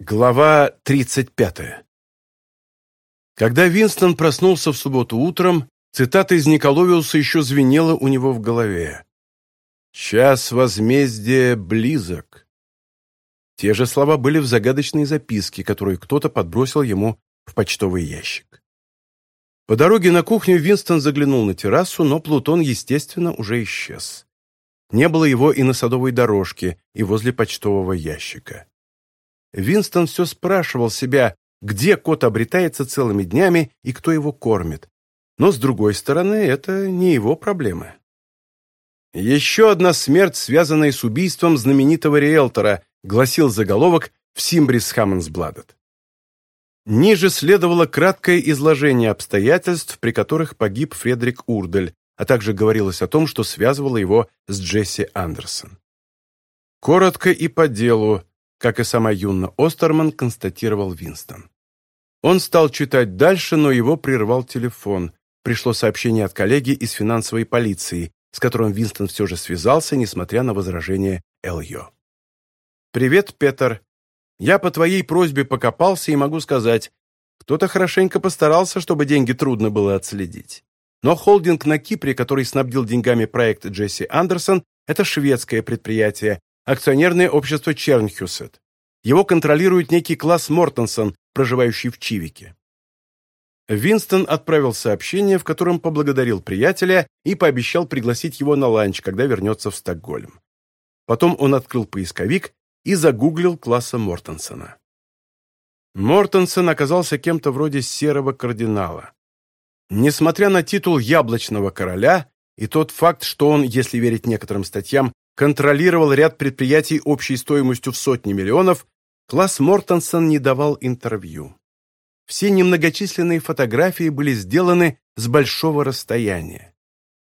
Глава 35. Когда Винстон проснулся в субботу утром, цитата из Николовиуса еще звенела у него в голове. «Час возмездия близок». Те же слова были в загадочной записке, которую кто-то подбросил ему в почтовый ящик. По дороге на кухню Винстон заглянул на террасу, но Плутон, естественно, уже исчез. Не было его и на садовой дорожке, и возле почтового ящика. Винстон все спрашивал себя, где кот обретается целыми днями и кто его кормит. Но, с другой стороны, это не его проблемы. «Еще одна смерть, связанная с убийством знаменитого риэлтора», гласил заголовок в Симбрис Хаммонсбладет. Ниже следовало краткое изложение обстоятельств, при которых погиб Фредерик Урдель, а также говорилось о том, что связывало его с Джесси Андерсон. Коротко и по делу, как и сама Юнна Остерман констатировал Винстон. Он стал читать дальше, но его прервал телефон. Пришло сообщение от коллеги из финансовой полиции, с которым Винстон все же связался, несмотря на возражение Эльо. «Привет, Петер. Я по твоей просьбе покопался и могу сказать, кто-то хорошенько постарался, чтобы деньги трудно было отследить. Но холдинг на Кипре, который снабдил деньгами проект Джесси Андерсон, это шведское предприятие, акционерное общество Чернхюсет. Его контролирует некий класс Мортенсон, проживающий в Чивике. Винстон отправил сообщение, в котором поблагодарил приятеля и пообещал пригласить его на ланч, когда вернется в Стокгольм. Потом он открыл поисковик и загуглил класса Мортенсона. Мортенсон оказался кем-то вроде серого кардинала. Несмотря на титул яблочного короля и тот факт, что он, если верить некоторым статьям, контролировал ряд предприятий общей стоимостью в сотни миллионов, класс Мортенсон не давал интервью. Все немногочисленные фотографии были сделаны с большого расстояния.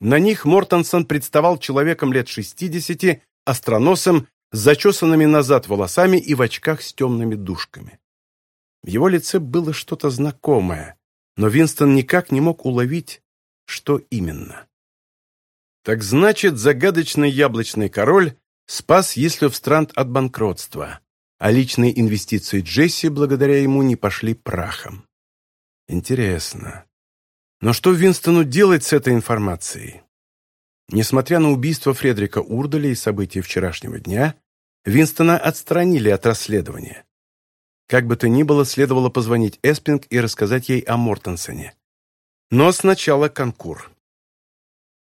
На них Мортенсон представал человеком лет 60, остроносом, с зачесанными назад волосами и в очках с темными дужками. В его лице было что-то знакомое, но Винстон никак не мог уловить, что именно. Так значит, загадочный яблочный король спас Ислевстрант от банкротства, а личные инвестиции Джесси благодаря ему не пошли прахом. Интересно. Но что Винстону делать с этой информацией? Несмотря на убийство Фредрика Урдаля и события вчерашнего дня, Винстона отстранили от расследования. Как бы то ни было, следовало позвонить Эспинг и рассказать ей о Мортенсоне. Но сначала конкурс.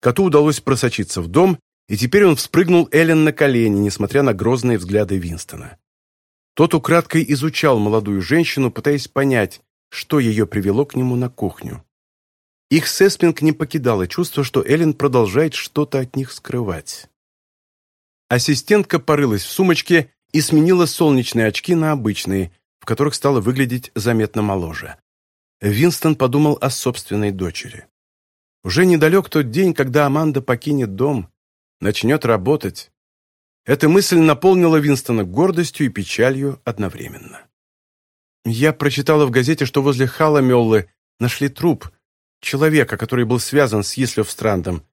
Коту удалось просочиться в дом, и теперь он вспрыгнул Эллен на колени, несмотря на грозные взгляды Винстона. Тот украдкой изучал молодую женщину, пытаясь понять, что ее привело к нему на кухню. Их Сеспинг не покидало чувство, что Эллен продолжает что-то от них скрывать. Ассистентка порылась в сумочке и сменила солнечные очки на обычные, в которых стала выглядеть заметно моложе. Винстон подумал о собственной дочери. Уже недалек тот день, когда Аманда покинет дом, начнет работать. Эта мысль наполнила Винстона гордостью и печалью одновременно. Я прочитала в газете, что возле Хала Меллы нашли труп человека, который был связан с Ислевстрандом.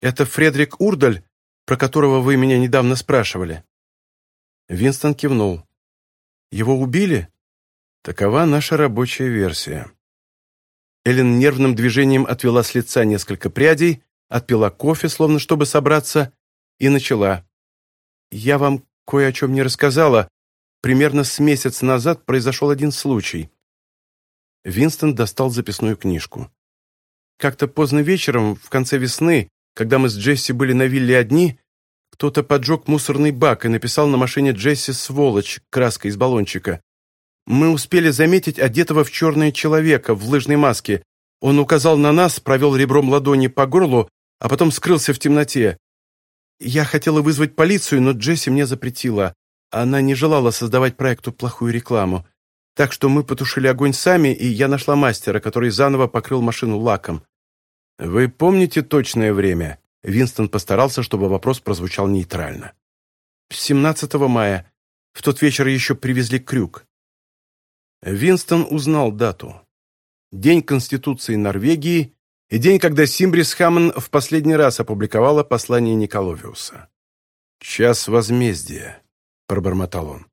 Это Фредерик Урдаль, про которого вы меня недавно спрашивали. Винстон кивнул. Его убили? Такова наша рабочая версия. Эллен нервным движением отвела с лица несколько прядей, отпила кофе, словно чтобы собраться, и начала. «Я вам кое о чем не рассказала. Примерно с месяц назад произошел один случай». Винстон достал записную книжку. «Как-то поздно вечером, в конце весны, когда мы с Джесси были на вилле одни, кто-то поджег мусорный бак и написал на машине Джесси «Сволочь» краской из баллончика. Мы успели заметить одетого в черное человека в лыжной маске. Он указал на нас, провел ребром ладони по горлу, а потом скрылся в темноте. Я хотела вызвать полицию, но Джесси мне запретила. Она не желала создавать проекту плохую рекламу. Так что мы потушили огонь сами, и я нашла мастера, который заново покрыл машину лаком. «Вы помните точное время?» Винстон постарался, чтобы вопрос прозвучал нейтрально. «17 мая. В тот вечер еще привезли крюк. Винстон узнал дату. День Конституции Норвегии и день, когда Симбрис Хаммон в последний раз опубликовала послание Николовиуса. «Час возмездия», — пробормотал он.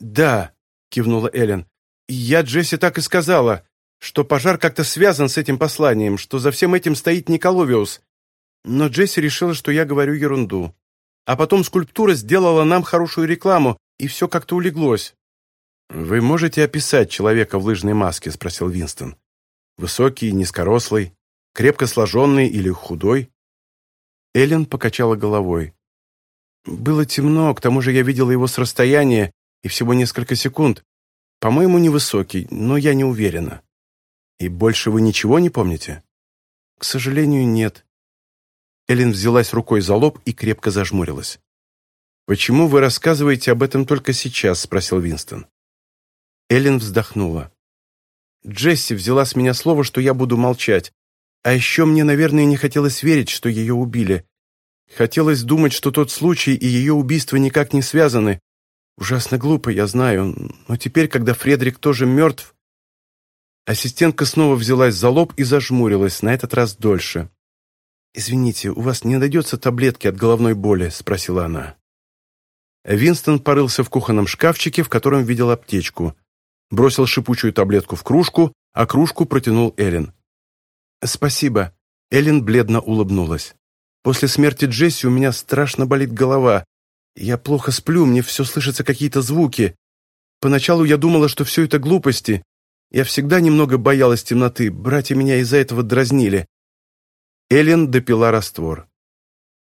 «Да», — кивнула Эллен, — «я Джесси так и сказала, что пожар как-то связан с этим посланием, что за всем этим стоит Николовиус. Но Джесси решила, что я говорю ерунду. А потом скульптура сделала нам хорошую рекламу, и все как-то улеглось. «Вы можете описать человека в лыжной маске?» – спросил Винстон. «Высокий, низкорослый, крепко сложенный или худой?» Эллен покачала головой. «Было темно, к тому же я видела его с расстояния и всего несколько секунд. По-моему, невысокий, но я не уверена». «И больше вы ничего не помните?» «К сожалению, нет». Эллен взялась рукой за лоб и крепко зажмурилась. «Почему вы рассказываете об этом только сейчас?» – спросил Винстон. Эллен вздохнула. Джесси взяла с меня слово, что я буду молчать. А еще мне, наверное, не хотелось верить, что ее убили. Хотелось думать, что тот случай и ее убийство никак не связаны. Ужасно глупо, я знаю, но теперь, когда Фредерик тоже мертв... Ассистентка снова взялась за лоб и зажмурилась, на этот раз дольше. «Извините, у вас не найдется таблетки от головной боли?» – спросила она. Винстон порылся в кухонном шкафчике, в котором видел аптечку – бросил шипучую таблетку в кружку, а кружку протянул Эллен. «Спасибо». Эллен бледно улыбнулась. «После смерти Джесси у меня страшно болит голова. Я плохо сплю, мне все слышатся какие-то звуки. Поначалу я думала, что все это глупости. Я всегда немного боялась темноты, братья меня из-за этого дразнили». Эллен допила раствор.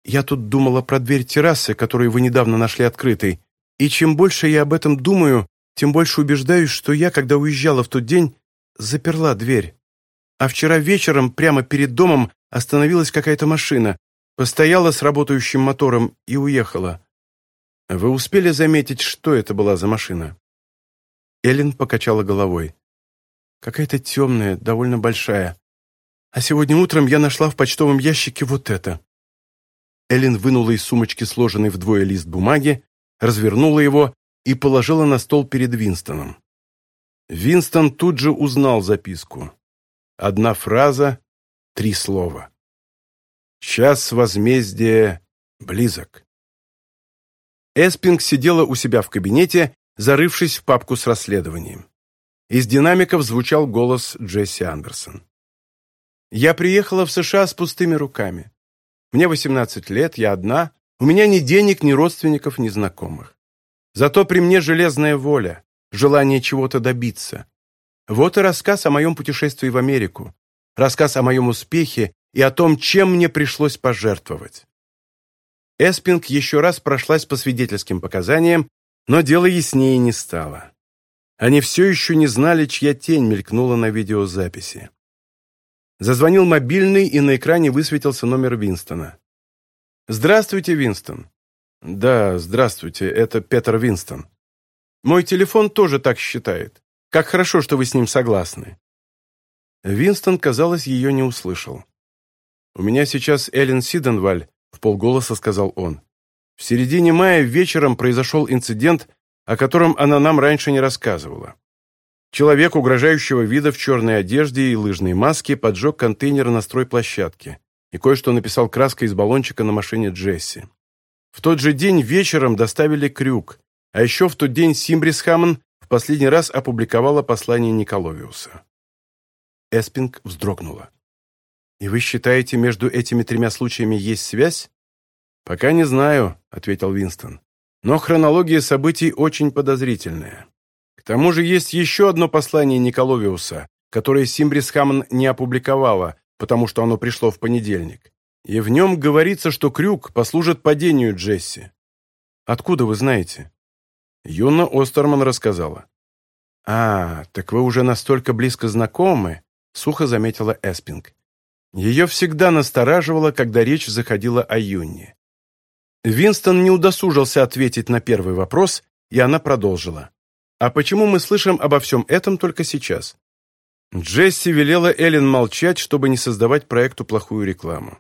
«Я тут думала про дверь террасы, которую вы недавно нашли открытой. И чем больше я об этом думаю, тем больше убеждаюсь, что я, когда уезжала в тот день, заперла дверь. А вчера вечером прямо перед домом остановилась какая-то машина, постояла с работающим мотором и уехала. Вы успели заметить, что это была за машина?» Эллен покачала головой. «Какая-то темная, довольно большая. А сегодня утром я нашла в почтовом ящике вот это». Эллен вынула из сумочки сложенный вдвое лист бумаги, развернула его и положила на стол перед Винстоном. Винстон тут же узнал записку. Одна фраза, три слова. «Час возмездия близок». Эспинг сидела у себя в кабинете, зарывшись в папку с расследованием. Из динамиков звучал голос Джесси Андерсон. «Я приехала в США с пустыми руками. Мне 18 лет, я одна. У меня ни денег, ни родственников, ни знакомых. Зато при мне железная воля, желание чего-то добиться. Вот и рассказ о моем путешествии в Америку, рассказ о моем успехе и о том, чем мне пришлось пожертвовать. Эспинг еще раз прошлась по свидетельским показаниям, но дело яснее не стало. Они все еще не знали, чья тень мелькнула на видеозаписи. Зазвонил мобильный, и на экране высветился номер Винстона. «Здравствуйте, Винстон. Да, здравствуйте, это Петр Винстон. Мой телефон тоже так считает. Как хорошо, что вы с ним согласны. Винстон, казалось, ее не услышал. «У меня сейчас Эллен Сиденваль», — в полголоса сказал он. «В середине мая вечером произошел инцидент, о котором она нам раньше не рассказывала. Человек угрожающего вида в черной одежде и лыжной маске поджег контейнер на стройплощадке и кое-что написал краской из баллончика на машине Джесси. В тот же день вечером доставили крюк, а еще в тот день Симбрис в последний раз опубликовала послание Николовиуса. Эспинг вздрогнула. «И вы считаете, между этими тремя случаями есть связь?» «Пока не знаю», — ответил Винстон. «Но хронология событий очень подозрительная. К тому же есть еще одно послание Николовиуса, которое Симбрис не опубликовала, потому что оно пришло в понедельник. и в нем говорится, что крюк послужит падению Джесси. Откуда вы знаете? Юна Остерман рассказала. «А, так вы уже настолько близко знакомы», — сухо заметила Эспинг. Ее всегда настораживало, когда речь заходила о Юнне. Винстон не удосужился ответить на первый вопрос, и она продолжила. А почему мы слышим обо всем этом только сейчас? Джесси велела Эллен молчать, чтобы не создавать проекту плохую рекламу.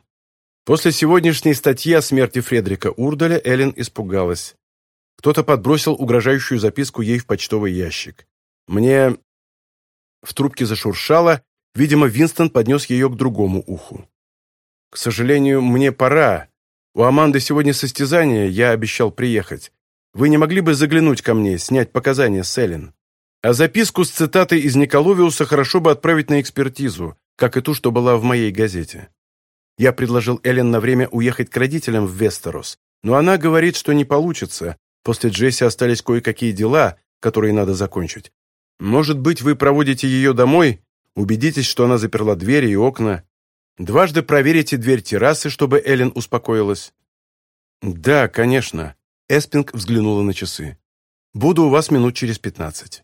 После сегодняшней статьи о смерти Фредрика Урдаля Эллен испугалась. Кто-то подбросил угрожающую записку ей в почтовый ящик. Мне... В трубке зашуршало, видимо, Винстон поднес ее к другому уху. «К сожалению, мне пора. У Аманды сегодня состязание, я обещал приехать. Вы не могли бы заглянуть ко мне, снять показания с Эллен? А записку с цитатой из Николовиуса хорошо бы отправить на экспертизу, как и ту, что была в моей газете». Я предложил Эллен на время уехать к родителям в Вестерос, но она говорит, что не получится. После Джесси остались кое-какие дела, которые надо закончить. Может быть, вы проводите ее домой, убедитесь, что она заперла двери и окна. Дважды проверите дверь террасы, чтобы Эллен успокоилась». «Да, конечно», — Эспинг взглянула на часы. «Буду у вас минут через пятнадцать».